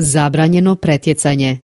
Zabranjeno pretjecanje.